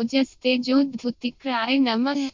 ओजस्ते जोद्धुतिक्राय नमः